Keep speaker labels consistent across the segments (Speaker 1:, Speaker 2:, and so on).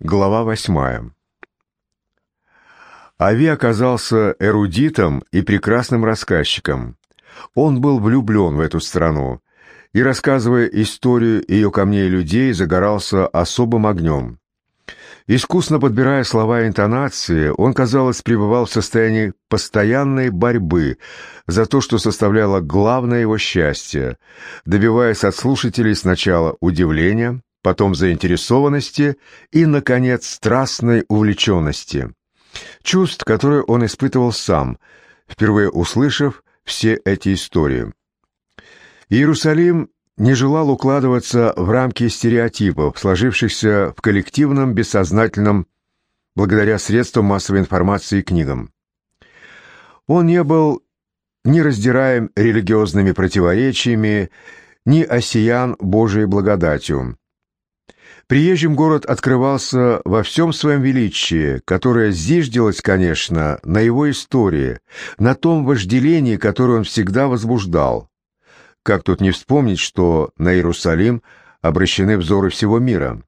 Speaker 1: Глава восьмая. Ави оказался эрудитом и прекрасным рассказчиком. Он был влюблен в эту страну и, рассказывая историю ее камней и людей, загорался особым огнем. Искусно подбирая слова и интонации, он, казалось, пребывал в состоянии постоянной борьбы за то, что составляло главное его счастье, добиваясь от слушателей сначала удивления, потом заинтересованности и, наконец, страстной увлеченности. Чувств, которые он испытывал сам, впервые услышав все эти истории. Иерусалим не желал укладываться в рамки стереотипов, сложившихся в коллективном бессознательном благодаря средствам массовой информации и книгам. Он не был ни раздираем религиозными противоречиями, ни осиян Божией благодатью. Приезжим город открывался во всем своем величии, которое зиждилось, конечно, на его истории, на том вожделении, которое он всегда возбуждал. Как тут не вспомнить, что на Иерусалим обращены взоры всего мира?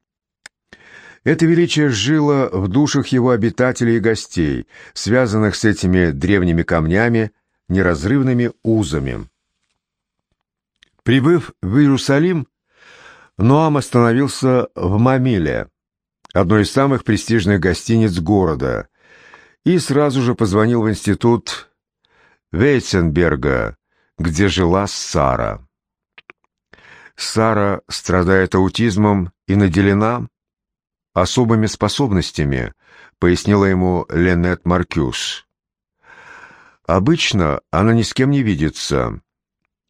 Speaker 1: Это величие жило в душах его обитателей и гостей, связанных с этими древними камнями, неразрывными узами. Прибыв в Иерусалим, Ноам остановился в Мамиле, одной из самых престижных гостиниц города, и сразу же позвонил в институт Вейтсенберга, где жила Сара. Сара страдает аутизмом и наделена особыми способностями, пояснила ему Ленет Маркюс. Обычно она ни с кем не видится.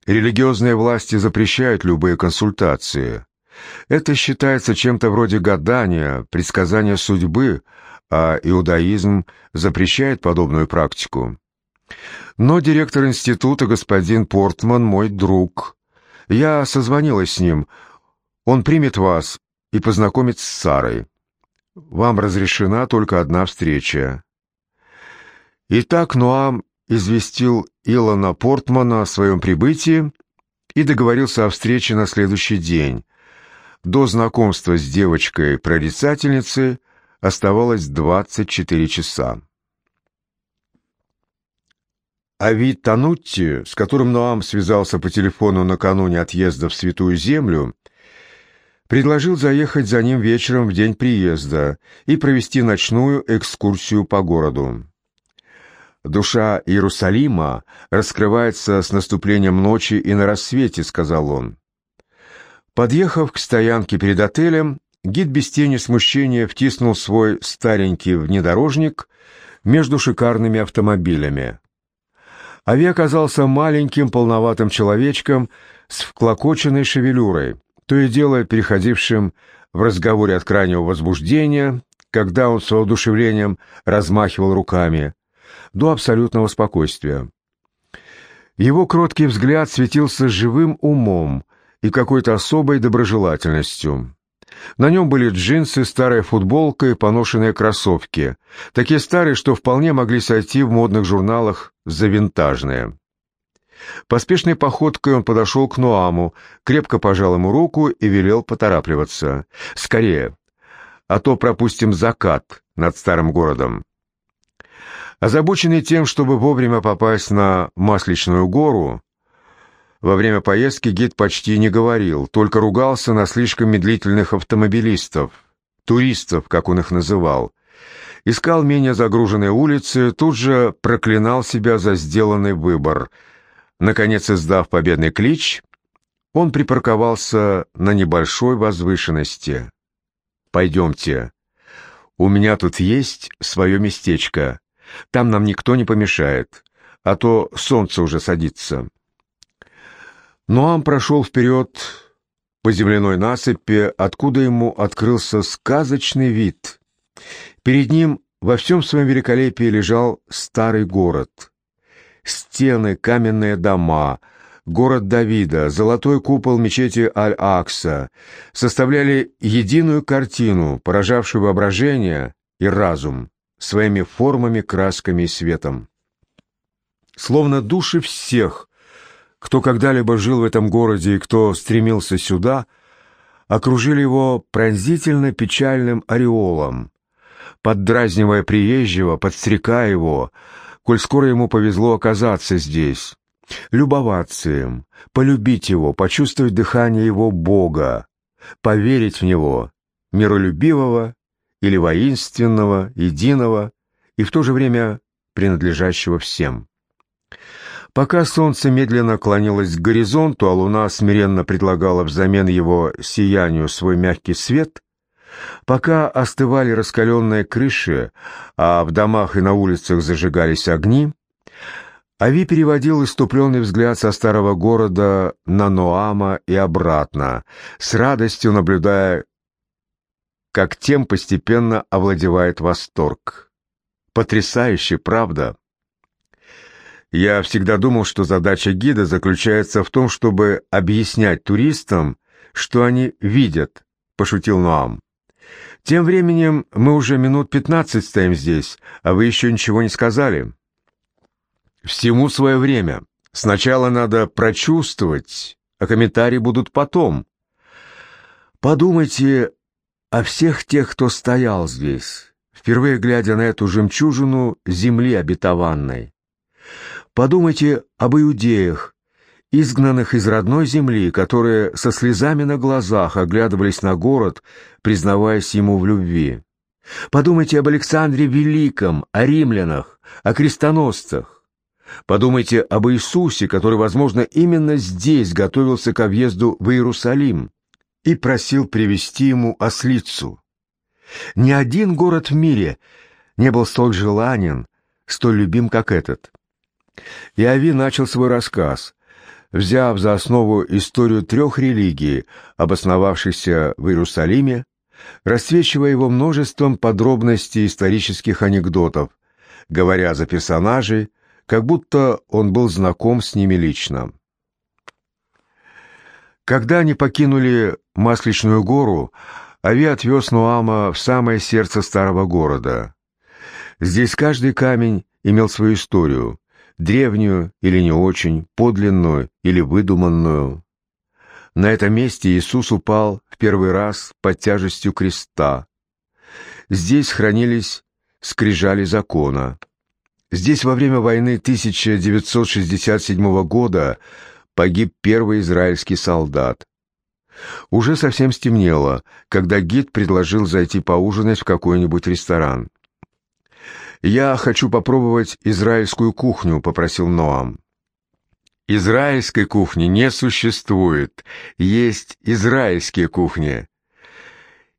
Speaker 1: Религиозные власти запрещают любые консультации. Это считается чем-то вроде гадания, предсказания судьбы, а иудаизм запрещает подобную практику. Но директор института, господин Портман, мой друг. Я созвонилась с ним. Он примет вас и познакомит с Сарой. Вам разрешена только одна встреча. Итак, Ноам известил Илона Портмана о своем прибытии и договорился о встрече на следующий день, до знакомства с девочкой-прорицательницей оставалось 24 часа. Авид Танутти, с которым Ноам связался по телефону накануне отъезда в Святую Землю, предложил заехать за ним вечером в день приезда и провести ночную экскурсию по городу. «Душа Иерусалима раскрывается с наступлением ночи и на рассвете», — сказал он. Подъехав к стоянке перед отелем, гид без тени смущения втиснул свой старенький внедорожник между шикарными автомобилями. Ави оказался маленьким полноватым человечком с вклокоченной шевелюрой, то и дело переходившим в разговоре от крайнего возбуждения, когда он с воодушевлением размахивал руками, до абсолютного спокойствия. Его кроткий взгляд светился живым умом, и какой-то особой доброжелательностью. На нем были джинсы, старая футболка и поношенные кроссовки, такие старые, что вполне могли сойти в модных журналах за винтажные. Поспешной походкой он подошел к Ноаму, крепко пожал ему руку и велел поторапливаться. «Скорее, а то пропустим закат над старым городом». Озабоченный тем, чтобы вовремя попасть на Масличную гору, во время поездки гид почти не говорил, только ругался на слишком медлительных автомобилистов, туристов, как он их называл. Искал менее загруженные улицы, тут же проклинал себя за сделанный выбор. Наконец, издав победный клич, он припарковался на небольшой возвышенности. «Пойдемте. У меня тут есть свое местечко. Там нам никто не помешает, а то солнце уже садится». Ноам прошел вперед по земляной насыпи, откуда ему открылся сказочный вид. Перед ним во всем своем великолепии лежал старый город. Стены, каменные дома, город Давида, золотой купол мечети Аль-Акса составляли единую картину, поражавшую воображение и разум своими формами, красками и светом. Словно души всех, кто когда-либо жил в этом городе и кто стремился сюда, окружили его пронзительно печальным ореолом, поддразнивая приезжего, подстрекая его, коль скоро ему повезло оказаться здесь, любоваться им, полюбить его, почувствовать дыхание его Бога, поверить в него, миролюбивого или воинственного, единого и в то же время принадлежащего всем. Пока солнце медленно клонилось к горизонту, а луна смиренно предлагала взамен его сиянию свой мягкий свет, пока остывали раскаленные крыши, а в домах и на улицах зажигались огни, Ави переводил иступленный взгляд со старого города на Ноама и обратно, с радостью наблюдая, как тем постепенно овладевает восторг. Потрясающе, правда? Я всегда думал, что задача гида заключается в том, чтобы объяснять туристам, что они видят, пошутил Ноам. Тем временем мы уже минут пятнадцать стоим здесь, а вы еще ничего не сказали. Всему свое время. Сначала надо прочувствовать, а комментарии будут потом. Подумайте о всех тех, кто стоял здесь, впервые глядя на эту жемчужину земли обетованной. Подумайте об иудеях, изгнанных из родной земли, которые со слезами на глазах оглядывались на город, признаваясь ему в любви. Подумайте об Александре Великом, о римлянах, о крестоносцах. Подумайте об Иисусе, который, возможно, именно здесь готовился к въезду в Иерусалим и просил привести ему ослицу. Ни один город в мире не был столь желанен, столь любим, как этот. И Ави начал свой рассказ, взяв за основу историю трех религий, обосновавшихся в Иерусалиме, расцвечивая его множеством подробностей исторических анекдотов, говоря за персонажей, как будто он был знаком с ними лично. Когда они покинули Масличную гору, Ави отвез Нуама в самое сердце старого города. Здесь каждый камень имел свою историю, древнюю или не очень, подлинную или выдуманную. На этом месте Иисус упал в первый раз под тяжестью креста. Здесь хранились скрижали закона. Здесь во время войны 1967 года погиб первый израильский солдат. Уже совсем стемнело, когда гид предложил зайти поужинать в какой-нибудь ресторан. «Я хочу попробовать израильскую кухню», — попросил Ноам. «Израильской кухни не существует, есть израильские кухни.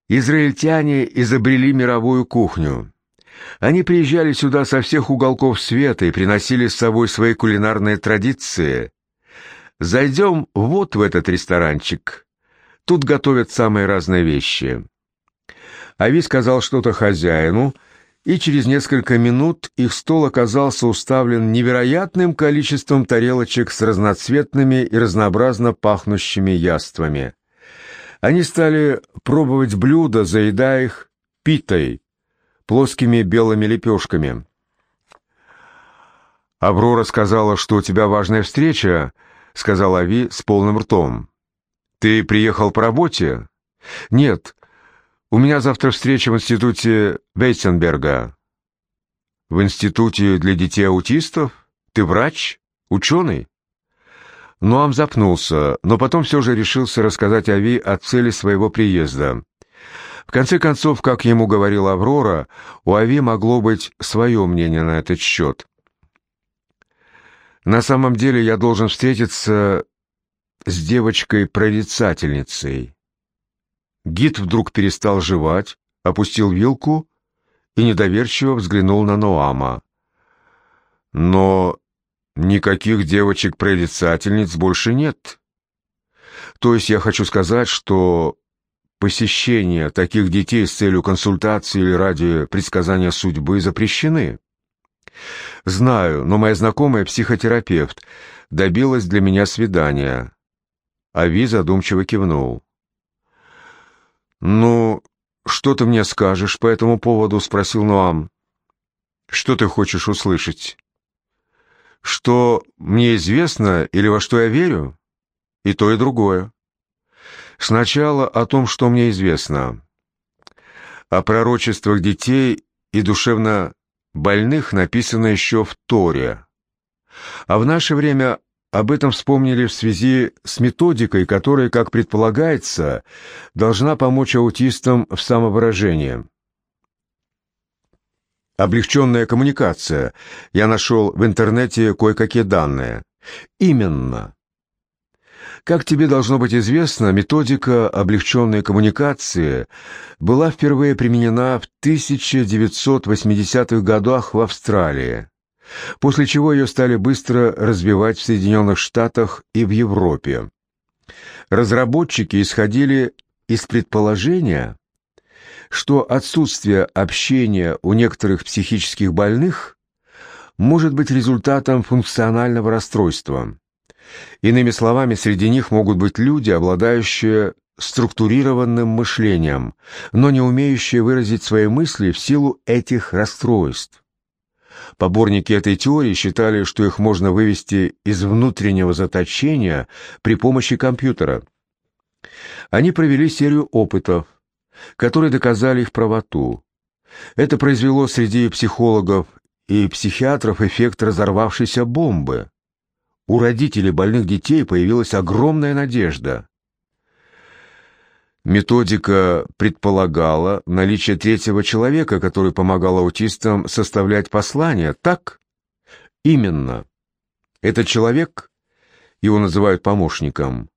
Speaker 1: Израильтяне изобрели мировую кухню. Они приезжали сюда со всех уголков света и приносили с собой свои кулинарные традиции. Зайдем вот в этот ресторанчик. Тут готовят самые разные вещи. Ави сказал что-то хозяину, и через несколько минут их стол оказался уставлен невероятным количеством тарелочек с разноцветными и разнообразно пахнущими яствами. Они стали пробовать блюда, заедая их питой, плоскими белыми лепешками. «Аврора сказала, что у тебя важная встреча», — сказал Ави с полным ртом. «Ты приехал по работе?» «Нет, у меня завтра встреча в институте Бейтсенберга». «В институте для детей-аутистов? Ты врач? Ученый?» Ноам запнулся, но потом все же решился рассказать Ави о цели своего приезда. В конце концов, как ему говорила Аврора, у Ави могло быть свое мнение на этот счет. На самом деле я должен встретиться с девочкой-прорицательницей. Гид вдруг перестал жевать, опустил вилку и недоверчиво взглянул на Ноама. Но никаких девочек-прорицательниц больше нет. То есть я хочу сказать, что посещения таких детей с целью консультации или ради предсказания судьбы запрещены. Знаю, но моя знакомая психотерапевт добилась для меня свидания. Ави задумчиво кивнул. «Ну, что ты мне скажешь по этому поводу?» — спросил Нуам. «Что ты хочешь услышать?» «Что мне известно или во что я верю?» «И то, и другое». Сначала о том, что мне известно. О пророчествах детей и душевно больных написано еще в Торе. А в наше время об этом вспомнили в связи с методикой, которая, как предполагается, должна помочь аутистам в самовыражении. Облегченная коммуникация. Я нашел в интернете кое-какие данные. Именно. Как тебе должно быть известно, методика облегченной коммуникации была впервые применена в 1980-х годах в Австралии после чего ее стали быстро развивать в Соединенных Штатах и в Европе. Разработчики исходили из предположения, что отсутствие общения у некоторых психических больных может быть результатом функционального расстройства. Иными словами, среди них могут быть люди, обладающие структурированным мышлением, но не умеющие выразить свои мысли в силу этих расстройств. Поборники этой теории считали, что их можно вывести из внутреннего заточения при помощи компьютера. Они провели серию опытов, которые доказали их правоту. Это произвело среди психологов и психиатров эффект разорвавшейся бомбы. У родителей больных детей появилась огромная надежда. Методика предполагала наличие третьего человека, который помогал аутистам составлять послания, так? Именно. Этот человек, его называют помощником,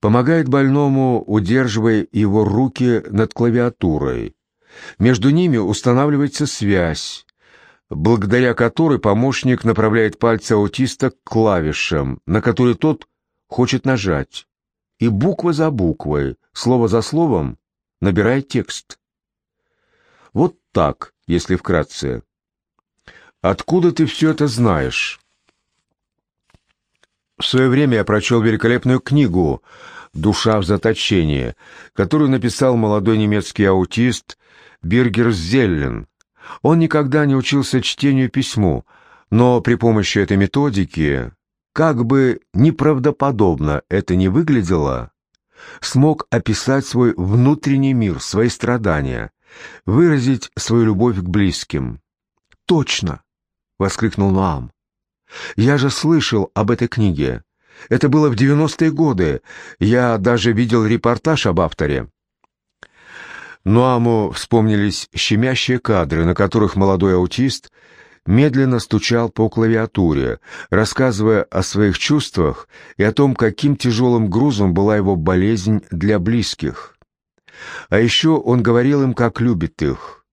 Speaker 1: помогает больному, удерживая его руки над клавиатурой. Между ними устанавливается связь, благодаря которой помощник направляет пальцы аутиста к клавишам, на которые тот хочет нажать и буква за буквой, слово за словом набирает текст. Вот так, если вкратце. Откуда ты все это знаешь? В свое время я прочел великолепную книгу «Душа в заточении», которую написал молодой немецкий аутист Биргер Зеллен. Он никогда не учился чтению письму, но при помощи этой методики как бы неправдоподобно это ни выглядело, смог описать свой внутренний мир, свои страдания, выразить свою любовь к близким. «Точно!» — воскликнул Ноам. «Я же слышал об этой книге. Это было в девяностые годы. Я даже видел репортаж об авторе». Ноаму вспомнились щемящие кадры, на которых молодой аутист — медленно стучал по клавиатуре, рассказывая о своих чувствах и о том, каким тяжелым грузом была его болезнь для близких. А еще он говорил им, как любит их.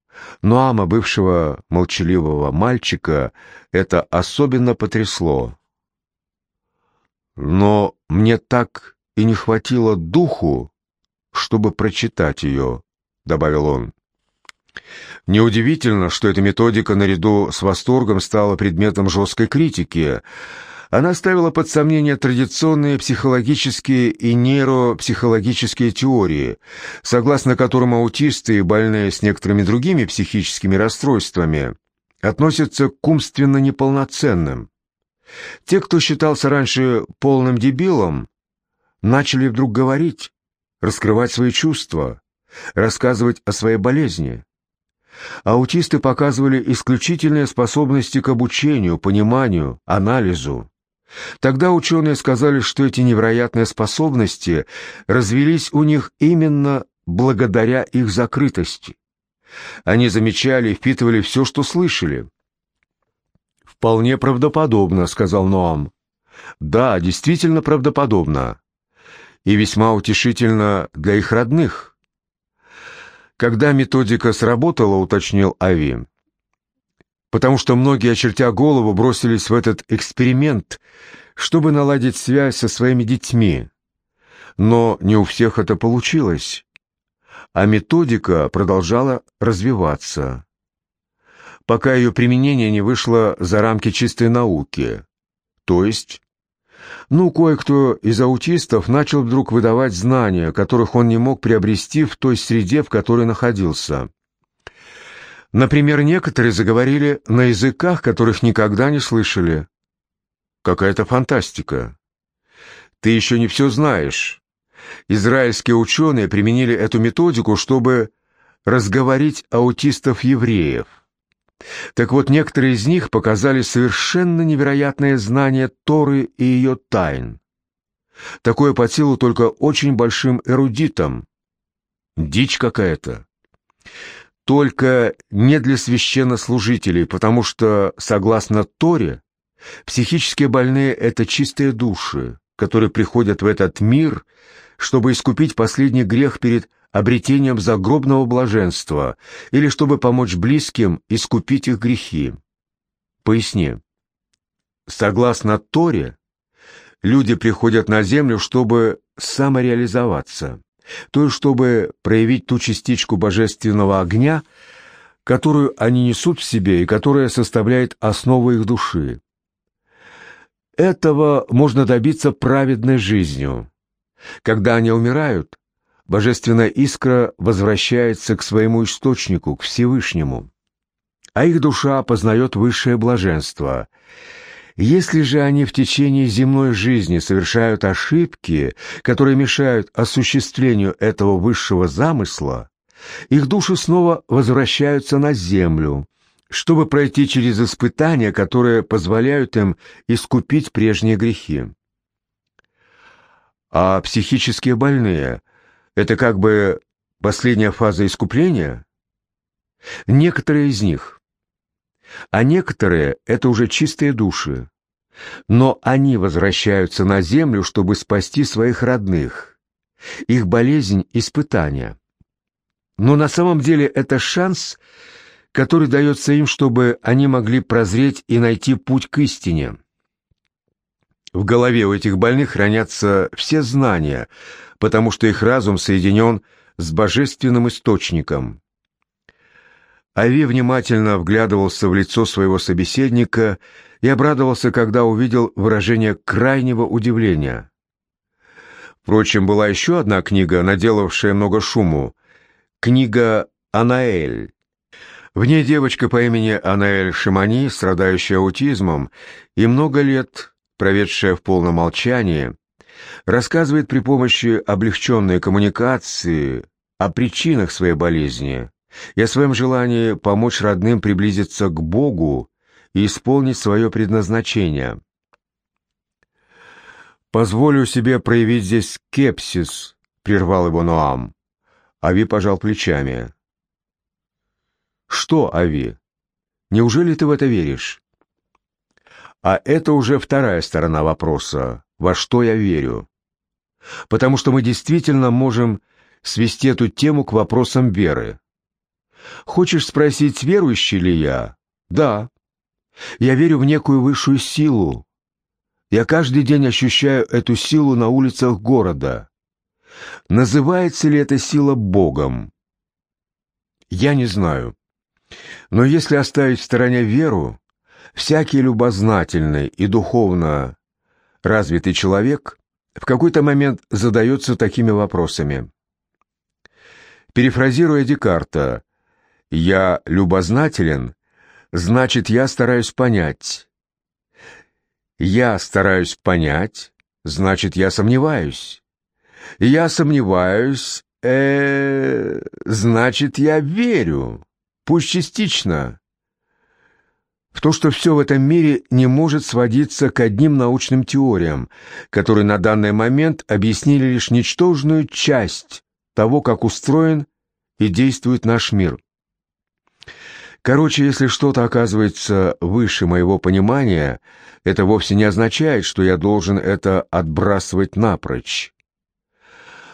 Speaker 1: Но Ама, бывшего молчаливого мальчика, это особенно потрясло. Но мне так и не хватило духу, чтобы прочитать ее, — добавил он. Неудивительно, что эта методика наряду с восторгом стала предметом жесткой критики. Она ставила под сомнение традиционные психологические и нейропсихологические теории, согласно которым аутисты и больные с некоторыми другими психическими расстройствами относятся к умственно неполноценным. Те, кто считался раньше полным дебилом, начали вдруг говорить, раскрывать свои чувства, рассказывать о своей болезни аутисты показывали исключительные способности к обучению, пониманию, анализу. Тогда ученые сказали, что эти невероятные способности развились у них именно благодаря их закрытости. Они замечали и впитывали все, что слышали. «Вполне правдоподобно», — сказал Ноам. «Да, действительно правдоподобно. И весьма утешительно для их родных». Когда методика сработала, уточнил Ави. Потому что многие, очертя голову, бросились в этот эксперимент, чтобы наладить связь со своими детьми. Но не у всех это получилось. А методика продолжала развиваться, пока ее применение не вышло за рамки чистой науки. То есть ну, кое-кто из аутистов начал вдруг выдавать знания, которых он не мог приобрести в той среде, в которой находился. Например, некоторые заговорили на языках, которых никогда не слышали. Какая-то фантастика. Ты еще не все знаешь. израильские ученые применили эту методику, чтобы разговорить аутистов-евреев. Так вот, некоторые из них показали совершенно невероятное знание Торы и ее тайн. Такое по силу только очень большим эрудитам. Дичь какая-то. Только не для священнослужителей, потому что, согласно Торе, психически больные — это чистые души, которые приходят в этот мир, чтобы искупить последний грех перед обретением загробного блаженства или чтобы помочь близким искупить их грехи. Поясни. Согласно Торе, люди приходят на землю, чтобы самореализоваться, то есть чтобы проявить ту частичку божественного огня, которую они несут в себе и которая составляет основу их души. Этого можно добиться праведной жизнью. Когда они умирают, божественная искра возвращается к своему источнику, к Всевышнему, а их душа познает высшее блаженство. Если же они в течение земной жизни совершают ошибки, которые мешают осуществлению этого высшего замысла, их души снова возвращаются на землю, чтобы пройти через испытания, которые позволяют им искупить прежние грехи. А психические больные это как бы последняя фаза искупления? Некоторые из них. А некоторые — это уже чистые души. Но они возвращаются на землю, чтобы спасти своих родных. Их болезнь — испытание. Но на самом деле это шанс, который дается им, чтобы они могли прозреть и найти путь к истине. В голове у этих больных хранятся все знания — потому что их разум соединен с божественным источником. Ави внимательно вглядывался в лицо своего собеседника и обрадовался, когда увидел выражение крайнего удивления. Впрочем, была еще одна книга, наделавшая много шуму. Книга «Анаэль». В ней девочка по имени Анаэль Шимани, страдающая аутизмом и много лет проведшая в полном молчании, рассказывает при помощи облегченной коммуникации о причинах своей болезни и о своем желании помочь родным приблизиться к Богу и исполнить свое предназначение. «Позволю себе проявить здесь скепсис», — прервал его Ноам. Ави пожал плечами. «Что, Ави? Неужели ты в это веришь?» А это уже вторая сторона вопроса во что я верю. Потому что мы действительно можем свести эту тему к вопросам веры. Хочешь спросить, верующий ли я? Да. Я верю в некую высшую силу. Я каждый день ощущаю эту силу на улицах города. Называется ли эта сила Богом? Я не знаю. Но если оставить в стороне веру, всякий любознательный и духовно развитый человек в какой-то момент задается такими вопросами. Перефразируя Декарта, «Я любознателен, значит, я стараюсь понять». «Я стараюсь понять, значит, я сомневаюсь». «Я сомневаюсь, э, значит, я верю, пусть частично, в то, что все в этом мире не может сводиться к одним научным теориям, которые на данный момент объяснили лишь ничтожную часть того, как устроен и действует наш мир. Короче, если что-то оказывается выше моего понимания, это вовсе не означает, что я должен это отбрасывать напрочь.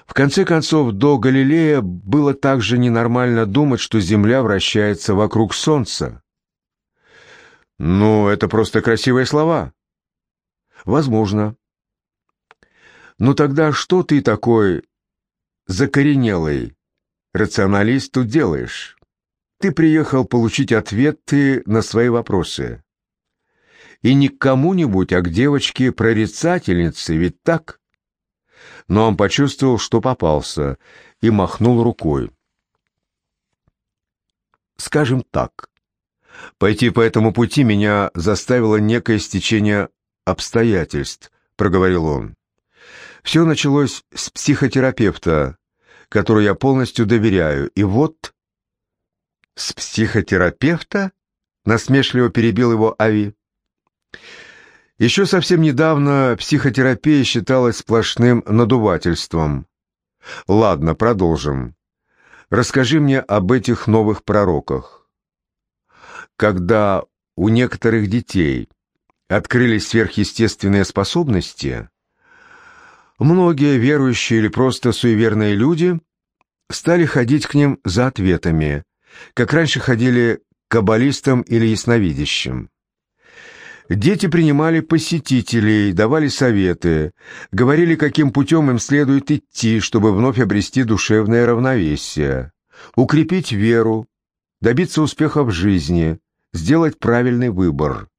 Speaker 1: В конце концов, до Галилея было также ненормально думать, что Земля вращается вокруг Солнца. Ну, это просто красивые слова. Возможно. Но тогда что ты такой закоренелый рационалист тут делаешь? Ты приехал получить ответы на свои вопросы. И не к кому-нибудь, а к девочке-прорицательнице, ведь так? Но он почувствовал, что попался, и махнул рукой. Скажем так, Пойти по этому пути меня заставило некое стечение обстоятельств, проговорил он. Все началось с психотерапевта, которому я полностью доверяю, и вот... «С психотерапевта?» — насмешливо перебил его Ави. Еще совсем недавно психотерапия считалась сплошным надувательством. Ладно, продолжим. Расскажи мне об этих новых пророках. Когда у некоторых детей открылись сверхъестественные способности, многие верующие или просто суеверные люди стали ходить к ним за ответами, как раньше ходили к каббалистам или ясновидящим. Дети принимали посетителей, давали советы, говорили, каким путем им следует идти, чтобы вновь обрести душевное равновесие, укрепить веру, добиться успеха в жизни, сделать правильный выбор.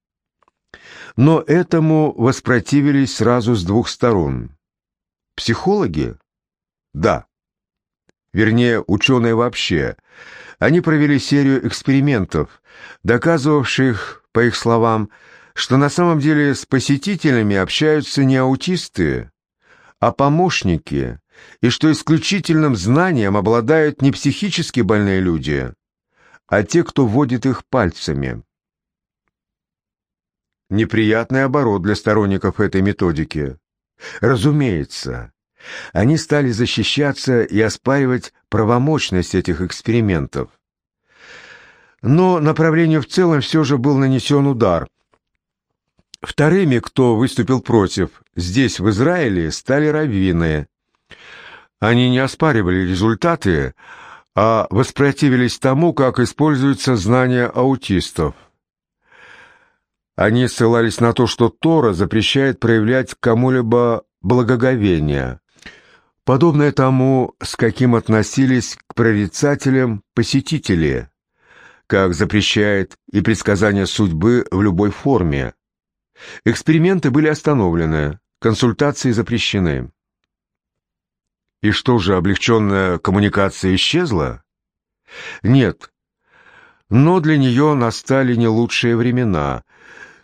Speaker 1: Но этому воспротивились сразу с двух сторон. Психологи? Да. Вернее, ученые вообще. Они провели серию экспериментов, доказывавших, по их словам, что на самом деле с посетителями общаются не аутисты, а помощники, и что исключительным знанием обладают не психически больные люди, а те, кто водит их пальцами. Неприятный оборот для сторонников этой методики. Разумеется, они стали защищаться и оспаривать правомочность этих экспериментов. Но направлению в целом все же был нанесен удар. Вторыми, кто выступил против, здесь, в Израиле, стали раввины. Они не оспаривали результаты, а воспротивились тому, как используются знания аутистов. Они ссылались на то, что Тора запрещает проявлять кому-либо благоговение, подобное тому, с каким относились к прорицателям посетители, как запрещает и предсказание судьбы в любой форме. Эксперименты были остановлены, консультации запрещены. И что же, облегченная коммуникация исчезла? Нет. Но для нее настали не лучшие времена.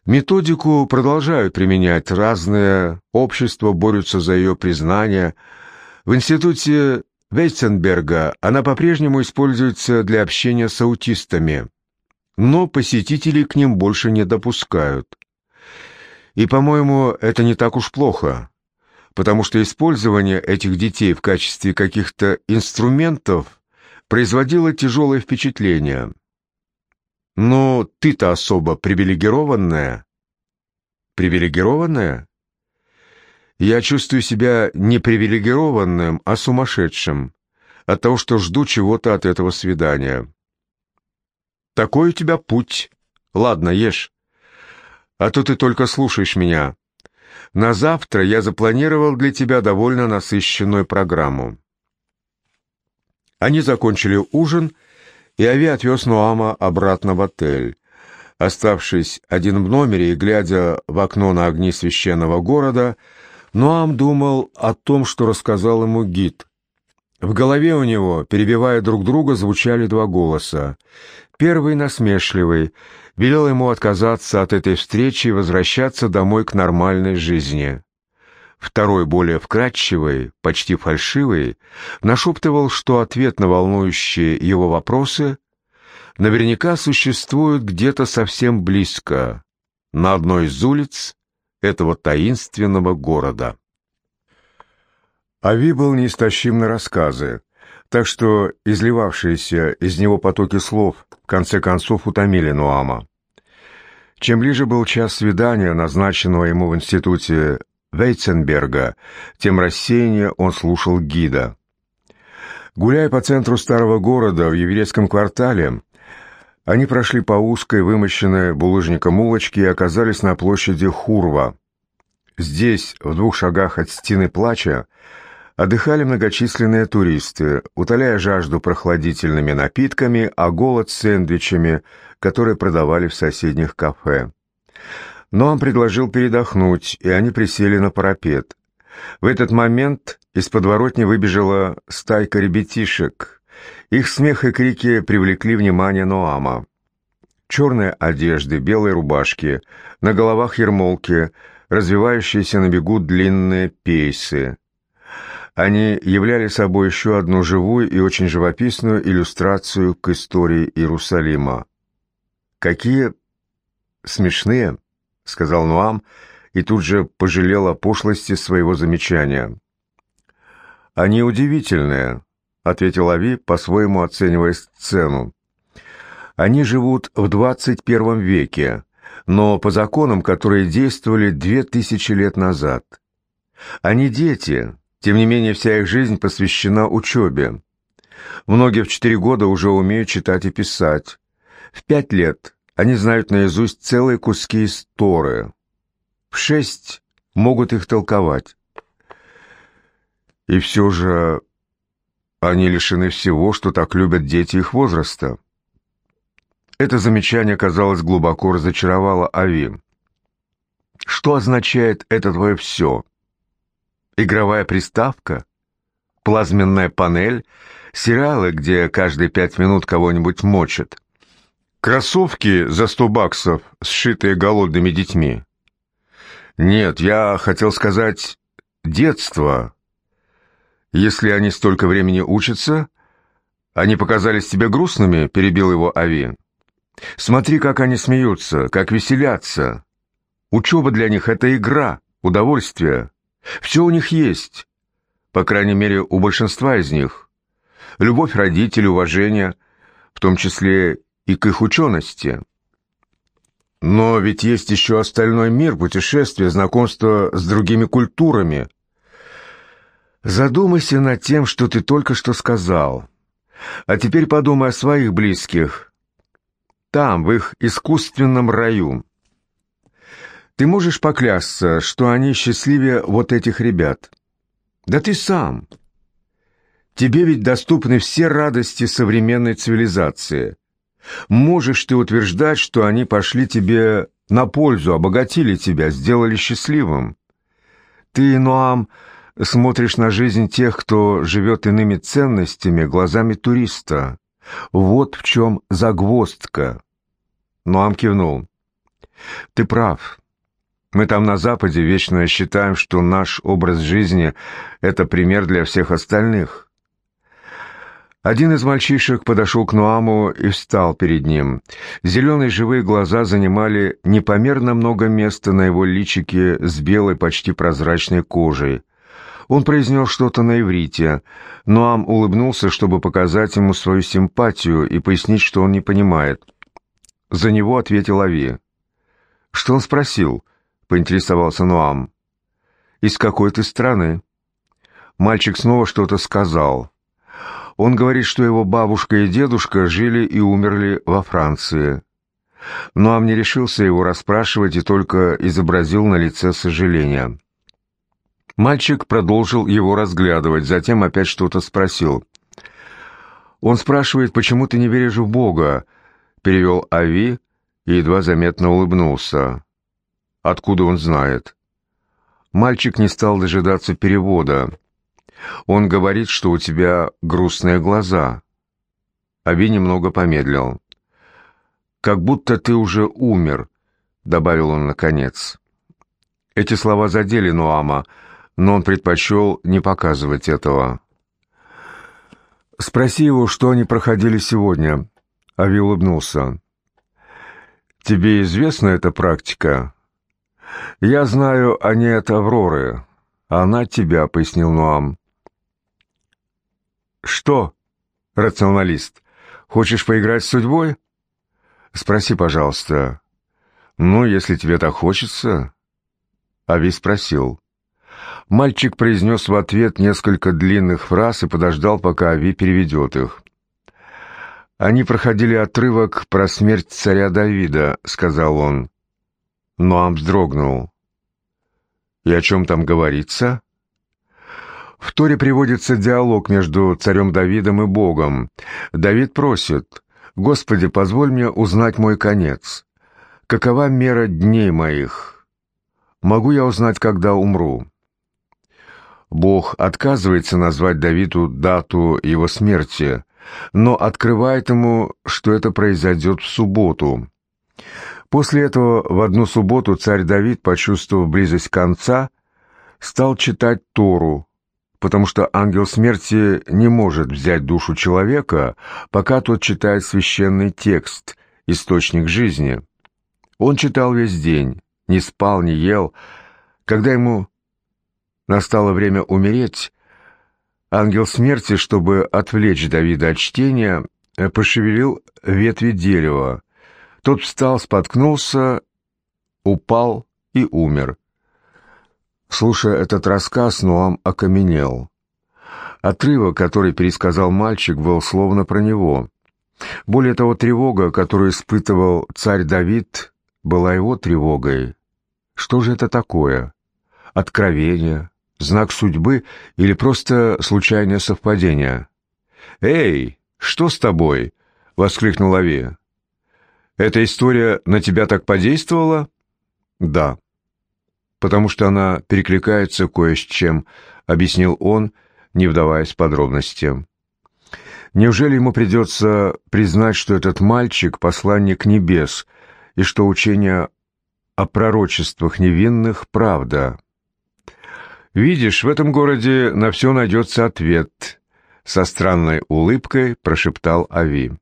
Speaker 1: Методику продолжают применять, разные общества борются за ее признание. В институте Вейценберга она по-прежнему используется для общения с аутистами, но посетителей к ним больше не допускают. И, по-моему, это не так уж плохо потому что использование этих детей в качестве каких-то инструментов производило тяжелое впечатление. Но ты-то особо привилегированная. Привилегированная? Я чувствую себя не привилегированным, а сумасшедшим от того, что жду чего-то от этого свидания. Такой у тебя путь. Ладно, ешь. А то ты только слушаешь меня. На завтра я запланировал для тебя довольно насыщенную программу. Они закончили ужин, и Ави отвез Нуама обратно в отель. Оставшись один в номере и глядя в окно на огни священного города, Нуам думал о том, что рассказал ему гид. В голове у него, перебивая друг друга, звучали два голоса. Первый насмешливый, велел ему отказаться от этой встречи и возвращаться домой к нормальной жизни. Второй, более вкрадчивый, почти фальшивый, нашептывал, что ответ на волнующие его вопросы наверняка существует где-то совсем близко, на одной из улиц этого таинственного города. Ави был неистощим на рассказы, так что изливавшиеся из него потоки слов в конце концов утомили Нуама. Чем ближе был час свидания, назначенного ему в институте Вейценберга, тем рассеяннее он слушал гида. Гуляя по центру старого города в еврейском квартале, они прошли по узкой, вымощенной булыжником улочке и оказались на площади Хурва. Здесь, в двух шагах от стены плача, отдыхали многочисленные туристы, утоляя жажду прохладительными напитками, а голод сэндвичами, которые продавали в соседних кафе. Но он предложил передохнуть, и они присели на парапет. В этот момент из подворотни выбежала стайка ребятишек. Их смех и крики привлекли внимание Ноама. Черные одежды, белые рубашки, на головах ермолки, развивающиеся на бегу длинные пейсы. Они являли собой еще одну живую и очень живописную иллюстрацию к истории Иерусалима. «Какие смешные!» — сказал Нуам, и тут же пожалел о пошлости своего замечания. «Они удивительные», — ответил Ави, по-своему оценивая сцену. «Они живут в двадцать первом веке, но по законам, которые действовали две тысячи лет назад. Они дети, тем не менее вся их жизнь посвящена учебе. Многие в четыре года уже умеют читать и писать. В пять лет они знают наизусть целые куски истории. В шесть могут их толковать. И все же они лишены всего, что так любят дети их возраста. Это замечание, казалось, глубоко разочаровало Ави. «Что означает это твое все? Игровая приставка? Плазменная панель? Сериалы, где каждые пять минут кого-нибудь мочат? Кроссовки за сто баксов, сшитые голодными детьми? Нет, я хотел сказать детство. Если они столько времени учатся, они показались тебе грустными?» — перебил его Ави. Смотри, как они смеются, как веселятся. Учеба для них — это игра, удовольствие. Все у них есть, по крайней мере, у большинства из них. Любовь родителей, уважение, в том числе и к их учености. Но ведь есть еще остальной мир, путешествия, знакомство с другими культурами. Задумайся над тем, что ты только что сказал. А теперь подумай о своих близких, там, в их искусственном раю. Ты можешь поклясться, что они счастливее вот этих ребят? Да ты сам. Тебе ведь доступны все радости современной цивилизации. Можешь ты утверждать, что они пошли тебе на пользу, обогатили тебя, сделали счастливым? Ты, Ноам, смотришь на жизнь тех, кто живет иными ценностями, глазами туриста. Вот в чем загвоздка. Ноам кивнул. Ты прав. Мы там на Западе вечно считаем, что наш образ жизни — это пример для всех остальных. Один из мальчишек подошел к Нуаму и встал перед ним. Зеленые живые глаза занимали непомерно много места на его личике с белой, почти прозрачной кожей. Он произнес что-то на иврите. Нуам улыбнулся, чтобы показать ему свою симпатию и пояснить, что он не понимает. За него ответил Ави. «Что он спросил?» — поинтересовался Нуам. «Из какой ты страны?» Мальчик снова что-то сказал. Он говорит, что его бабушка и дедушка жили и умерли во Франции. Нуам не решился его расспрашивать и только изобразил на лице сожаление. Мальчик продолжил его разглядывать, затем опять что-то спросил. «Он спрашивает, почему ты не веришь в Бога?» — перевел Ави и едва заметно улыбнулся. «Откуда он знает?» Мальчик не стал дожидаться перевода. «Он говорит, что у тебя грустные глаза». Ави немного помедлил. «Как будто ты уже умер», — добавил он наконец. Эти слова задели Нуама, — но он предпочел не показывать этого. «Спроси его, что они проходили сегодня», — Ави улыбнулся. «Тебе известна эта практика?» «Я знаю о ней от Авроры, она тебя», — пояснил Нуам. «Что, рационалист, хочешь поиграть с судьбой?» «Спроси, пожалуйста». «Ну, если тебе так хочется». Ави спросил. Мальчик произнес в ответ несколько длинных фраз и подождал, пока Ави переведет их. «Они проходили отрывок про смерть царя Давида», — сказал он. Ноам вздрогнул. «И о чем там говорится?» В Торе приводится диалог между царем Давидом и Богом. Давид просит, «Господи, позволь мне узнать мой конец. Какова мера дней моих? Могу я узнать, когда умру?» Бог отказывается назвать Давиду дату его смерти, но открывает ему, что это произойдет в субботу. После этого в одну субботу царь Давид, почувствовав близость конца, стал читать Тору, потому что ангел смерти не может взять душу человека, пока тот читает священный текст, источник жизни. Он читал весь день, не спал, не ел. Когда ему настало время умереть, ангел смерти, чтобы отвлечь Давида от чтения, пошевелил ветви дерева. Тот встал, споткнулся, упал и умер. Слушая этот рассказ, Нуам окаменел. Отрывок, который пересказал мальчик, был словно про него. Более того, тревога, которую испытывал царь Давид, была его тревогой. Что же это такое? Откровение, знак судьбы или просто случайное совпадение? «Эй, что с тобой?» — воскликнул Ави. «Эта история на тебя так подействовала?» «Да», потому что она перекликается кое с чем», — объяснил он, не вдаваясь в подробности. «Неужели ему придется признать, что этот мальчик — посланник небес, и что учение о пророчествах невинных — правда?» «Видишь, в этом городе на все найдется ответ», — со странной улыбкой прошептал Ави.